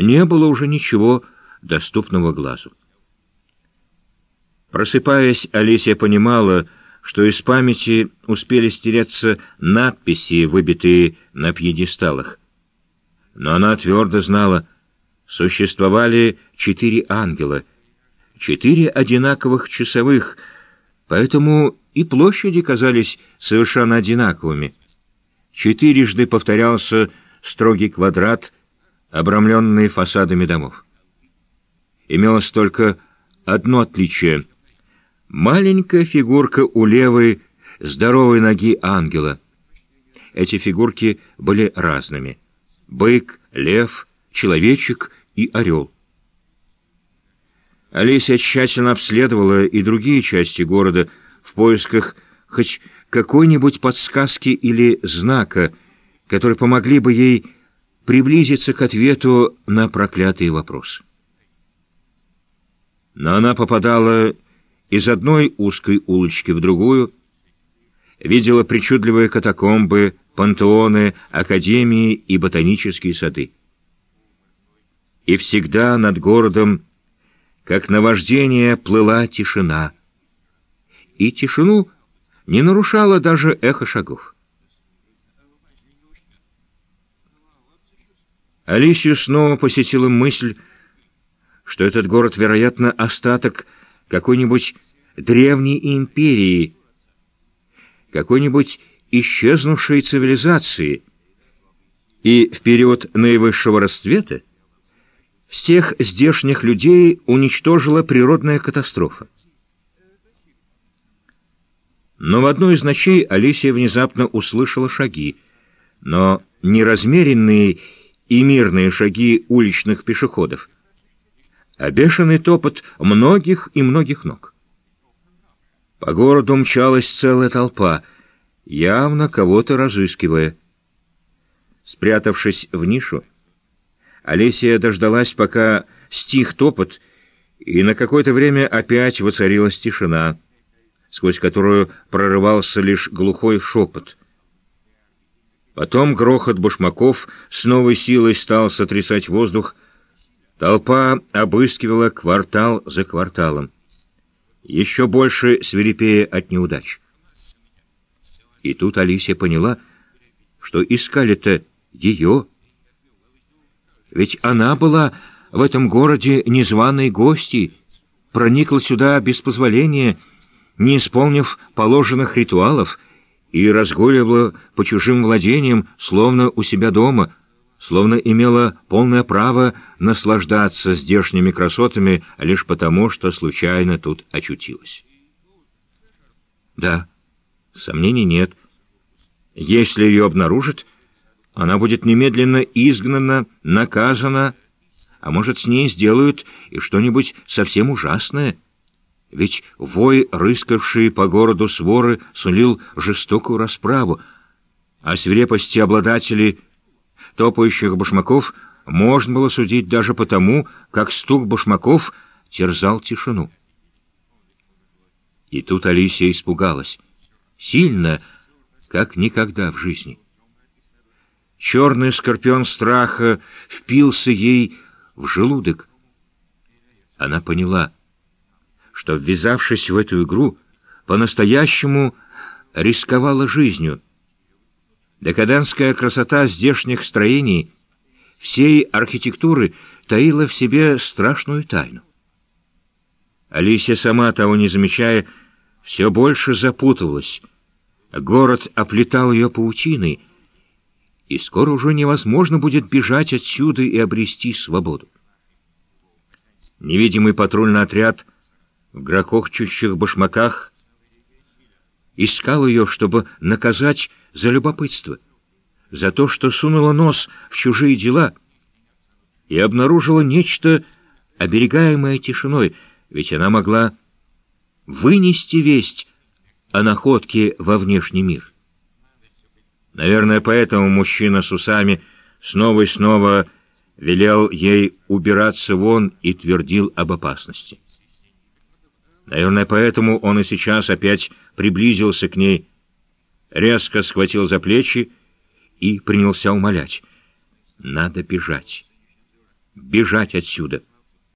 не было уже ничего доступного глазу. Просыпаясь, Алисия понимала, что из памяти успели стереться надписи, выбитые на пьедесталах. Но она твердо знала, существовали четыре ангела, четыре одинаковых часовых, поэтому и площади казались совершенно одинаковыми. Четырежды повторялся строгий квадрат, обрамленный фасадами домов. Имелось только одно отличие — Маленькая фигурка у левой здоровой ноги ангела. Эти фигурки были разными. Бык, лев, человечек и орел. Олеся тщательно обследовала и другие части города в поисках хоть какой-нибудь подсказки или знака, которые помогли бы ей приблизиться к ответу на проклятый вопрос. Но она попадала из одной узкой улочки в другую, видела причудливые катакомбы, пантеоны, академии и ботанические сады. И всегда над городом, как наваждение, плыла тишина. И тишину не нарушало даже эхо шагов. Алисию снова посетила мысль, что этот город, вероятно, остаток какой-нибудь древней империи, какой-нибудь исчезнувшей цивилизации, и в период наивысшего расцвета всех здешних людей уничтожила природная катастрофа. Но в одну из ночей Алисия внезапно услышала шаги, но не размеренные и мирные шаги уличных пешеходов, а бешеный топот многих и многих ног. По городу мчалась целая толпа, явно кого-то разыскивая. Спрятавшись в нишу, Олесия дождалась, пока стих топот, и на какое-то время опять воцарилась тишина, сквозь которую прорывался лишь глухой шепот. Потом грохот башмаков с новой силой стал сотрясать воздух, Толпа обыскивала квартал за кварталом. Еще больше свирепея от неудач. И тут Алисия поняла, что искали-то ее. Ведь она была в этом городе незваной гостьей, проникла сюда без позволения, не исполнив положенных ритуалов, и разгуливала по чужим владениям, словно у себя дома — словно имела полное право наслаждаться здешними красотами лишь потому, что случайно тут очутилась. Да, сомнений нет. Если ее обнаружат, она будет немедленно изгнана, наказана, а может, с ней сделают и что-нибудь совсем ужасное. Ведь вой, рыскавший по городу своры, сулил жестокую расправу, а свирепости обладателей — топающих башмаков можно было судить даже потому, как стук башмаков терзал тишину. И тут Алисия испугалась. Сильно, как никогда в жизни. Черный скорпион страха впился ей в желудок. Она поняла, что, ввязавшись в эту игру, по-настоящему рисковала жизнью — Декадентская красота здешних строений, всей архитектуры таила в себе страшную тайну. Алисия, сама того не замечая, все больше запутывалась. Город оплетал ее паутиной, и скоро уже невозможно будет бежать отсюда и обрести свободу. Невидимый патрульный отряд в грохочущих башмаках искал ее, чтобы наказать за любопытство, за то, что сунула нос в чужие дела и обнаружила нечто, оберегаемое тишиной, ведь она могла вынести весть о находке во внешний мир. Наверное, поэтому мужчина с усами снова и снова велел ей убираться вон и твердил об опасности. Наверное, поэтому он и сейчас опять приблизился к ней, резко схватил за плечи и принялся умолять. «Надо бежать. бежать отсюда.